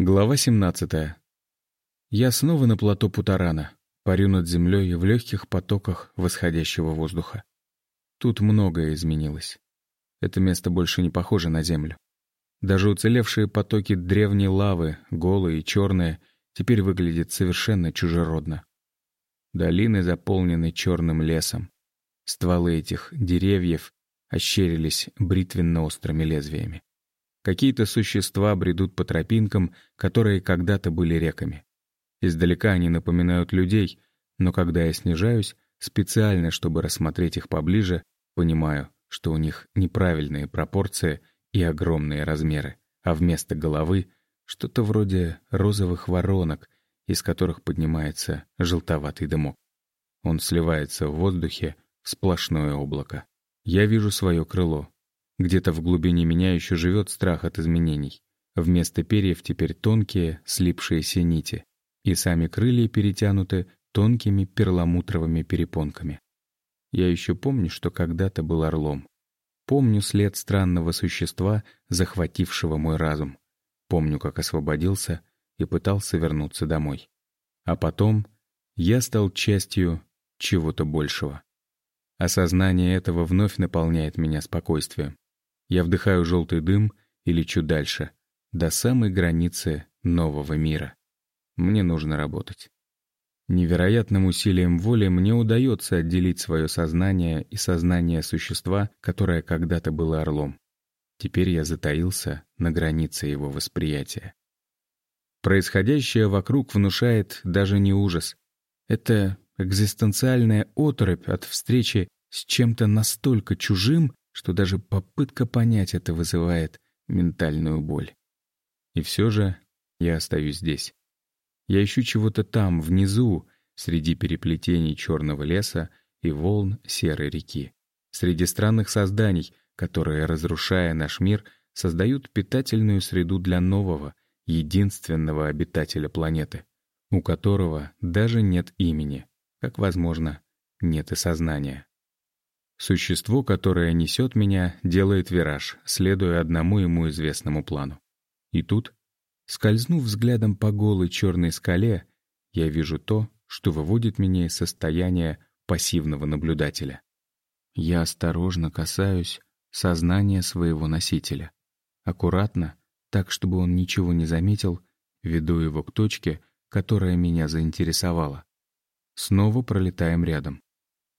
Глава 17. Я снова на плато Путарана, парю над землей в легких потоках восходящего воздуха. Тут многое изменилось. Это место больше не похоже на землю. Даже уцелевшие потоки древней лавы, голые и черные, теперь выглядят совершенно чужеродно. Долины заполнены черным лесом. Стволы этих деревьев ощерились бритвенно-острыми лезвиями. Какие-то существа бредут по тропинкам, которые когда-то были реками. Издалека они напоминают людей, но когда я снижаюсь, специально, чтобы рассмотреть их поближе, понимаю, что у них неправильные пропорции и огромные размеры, а вместо головы что-то вроде розовых воронок, из которых поднимается желтоватый дымок. Он сливается в воздухе в сплошное облако. Я вижу свое крыло, где-то в глубине меня еще живет страх от изменений. Вместо перьев теперь тонкие, слипшиеся нити, и сами крылья перетянуты тонкими перламутровыми перепонками. Я еще помню, что когда-то был орлом. Помню след странного существа, захватившего мой разум. Помню, как освободился и пытался вернуться домой. А потом я стал частью чего-то большего. Осознание этого вновь наполняет меня спокойствием. Я вдыхаю желтый дым и лечу дальше, до самой границы нового мира. Мне нужно работать. Невероятным усилием воли мне удается отделить свое сознание и сознание существа, которое когда-то было орлом. Теперь я затаился на границе его восприятия. Происходящее вокруг внушает даже не ужас. Это экзистенциальная оторопь от встречи с чем-то настолько чужим, что даже попытка понять это вызывает ментальную боль. И все же я остаюсь здесь. Я ищу чего-то там, внизу, среди переплетений черного леса и волн серой реки. Среди странных созданий, которые, разрушая наш мир, создают питательную среду для нового, единственного обитателя планеты, у которого даже нет имени, как, возможно, нет и сознания. Существо, которое несет меня, делает вираж, следуя одному ему известному плану. И тут, скользнув взглядом по голой черной скале, я вижу то, что выводит меня из состояния пассивного наблюдателя. Я осторожно касаюсь сознания своего носителя. Аккуратно, так, чтобы он ничего не заметил, веду его к точке, которая меня заинтересовала. Снова пролетаем рядом.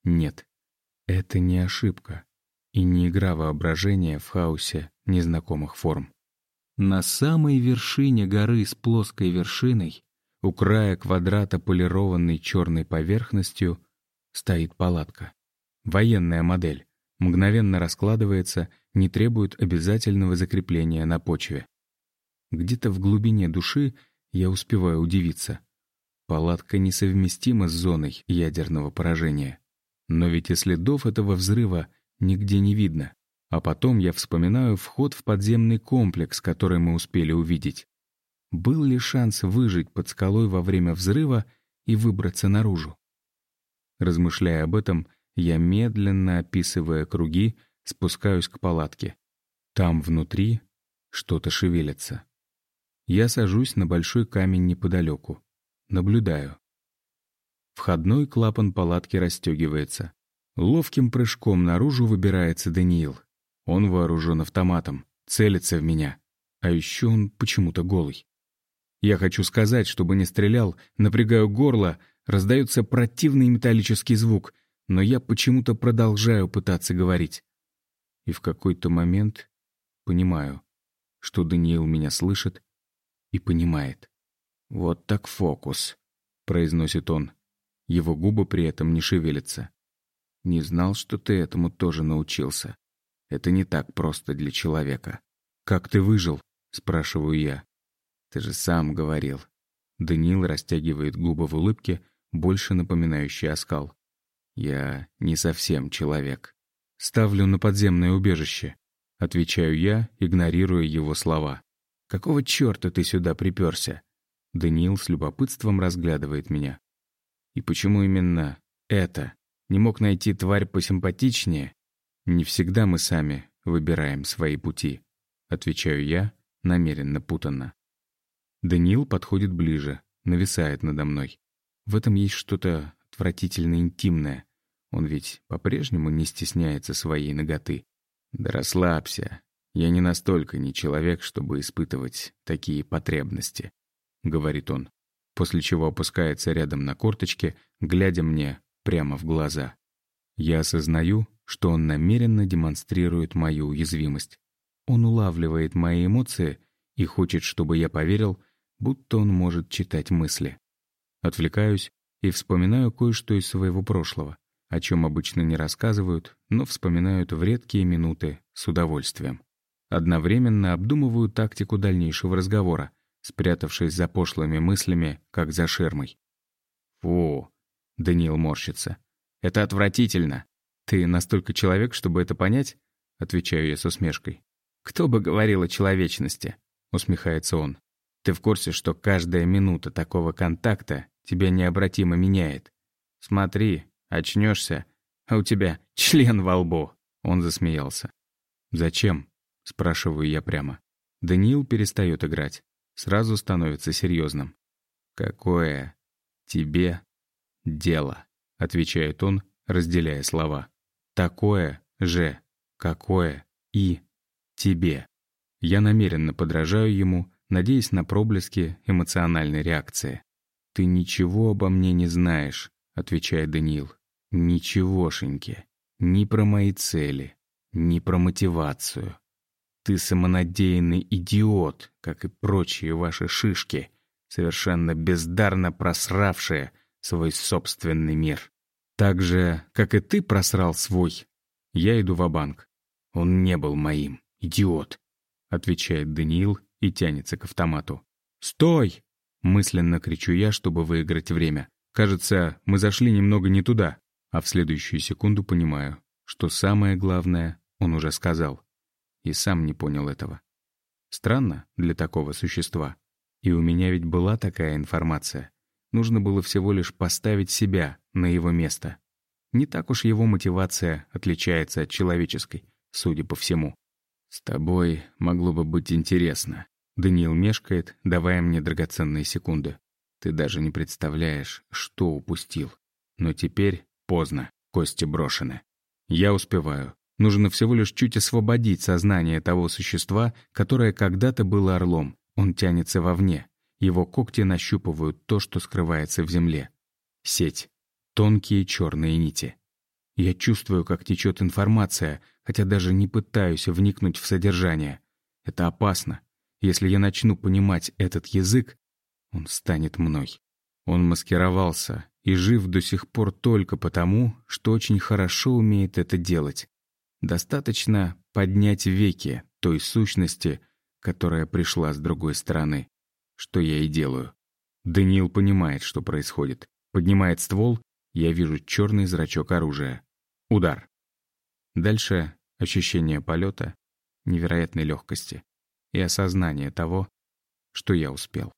Нет, это не ошибка и не игра воображения в хаосе незнакомых форм. На самой вершине горы с плоской вершиной, у края квадрата полированной черной поверхностью, стоит палатка. Военная модель. Мгновенно раскладывается, не требует обязательного закрепления на почве. Где-то в глубине души я успеваю удивиться. Палатка несовместима с зоной ядерного поражения. Но ведь и следов этого взрыва нигде не видно. А потом я вспоминаю вход в подземный комплекс, который мы успели увидеть. Был ли шанс выжить под скалой во время взрыва и выбраться наружу? Размышляя об этом, я медленно, описывая круги, спускаюсь к палатке. Там внутри что-то шевелится. Я сажусь на большой камень неподалеку. Наблюдаю. Входной клапан палатки расстегивается. Ловким прыжком наружу выбирается Даниил. Он вооружен автоматом, целится в меня. А еще он почему-то голый. Я хочу сказать, чтобы не стрелял, напрягаю горло, раздается противный металлический звук, но я почему-то продолжаю пытаться говорить. И в какой-то момент понимаю, что Даниил меня слышит и понимает. «Вот так фокус», — произносит он. Его губы при этом не шевелятся. «Не знал, что ты этому тоже научился. Это не так просто для человека». «Как ты выжил?» — спрашиваю я. «Ты же сам говорил». Даниил растягивает губы в улыбке, больше напоминающей оскал. «Я не совсем человек. Ставлю на подземное убежище», — отвечаю я, игнорируя его слова. «Какого черта ты сюда приперся?» Даниил с любопытством разглядывает меня. И почему именно это? Не мог найти тварь посимпатичнее? Не всегда мы сами выбираем свои пути. Отвечаю я, намеренно путанно. Даниил подходит ближе, нависает надо мной. В этом есть что-то отвратительно интимное. Он ведь по-прежнему не стесняется своей ноготы. Да расслабься. Я не настолько не человек, чтобы испытывать такие потребности, — говорит он, после чего опускается рядом на корточке, глядя мне прямо в глаза. Я осознаю, что он намеренно демонстрирует мою уязвимость. Он улавливает мои эмоции и хочет, чтобы я поверил, будто он может читать мысли. Отвлекаюсь и вспоминаю кое-что из своего прошлого, о чем обычно не рассказывают, но вспоминают в редкие минуты с удовольствием. Одновременно обдумываю тактику дальнейшего разговора, спрятавшись за пошлыми мыслями, как за ширмой. «Фу!» — Даниил морщится. «Это отвратительно!» «Ты настолько человек, чтобы это понять?» — отвечаю я с усмешкой. «Кто бы говорил о человечности?» — усмехается он. «Ты в курсе, что каждая минута такого контакта тебя необратимо меняет? Смотри, очнешься, а у тебя член во лбу!» Он засмеялся. «Зачем?» — спрашиваю я прямо. Даниил перестает играть. Сразу становится серьезным. «Какое тебе дело?» — отвечает он, разделяя слова. «Такое же, какое и тебе». Я намеренно подражаю ему, надеясь на проблески эмоциональной реакции. «Ты ничего обо мне не знаешь», — отвечает Даниил. «Ничегошеньки. Ни про мои цели, ни про мотивацию. Ты самонадеянный идиот, как и прочие ваши шишки, совершенно бездарно просравшие свой собственный мир. Так же, как и ты просрал свой. Я иду в банк Он не был моим, идиот. Отвечает Даниил и тянется к автомату. «Стой!» Мысленно кричу я, чтобы выиграть время. Кажется, мы зашли немного не туда. А в следующую секунду понимаю, что самое главное он уже сказал. И сам не понял этого. Странно для такого существа. И у меня ведь была такая информация. Нужно было всего лишь поставить себя на его место. Не так уж его мотивация отличается от человеческой, судя по всему. «С тобой могло бы быть интересно». Даниил мешкает, давая мне драгоценные секунды. Ты даже не представляешь, что упустил. Но теперь поздно, кости брошены. Я успеваю. Нужно всего лишь чуть освободить сознание того существа, которое когда-то было орлом. Он тянется вовне. Его когти нащупывают то, что скрывается в земле. Сеть. Тонкие черные нити. Я чувствую, как течет информация, хотя даже не пытаюсь вникнуть в содержание. Это опасно. Если я начну понимать этот язык, он станет мной. Он маскировался и жив до сих пор только потому, что очень хорошо умеет это делать. Достаточно поднять веки той сущности, которая пришла с другой стороны, что я и делаю. Даниил понимает, что происходит. Поднимает ствол, я вижу черный зрачок оружия. Удар. Дальше ощущение полета, невероятной легкости и осознание того, что я успел.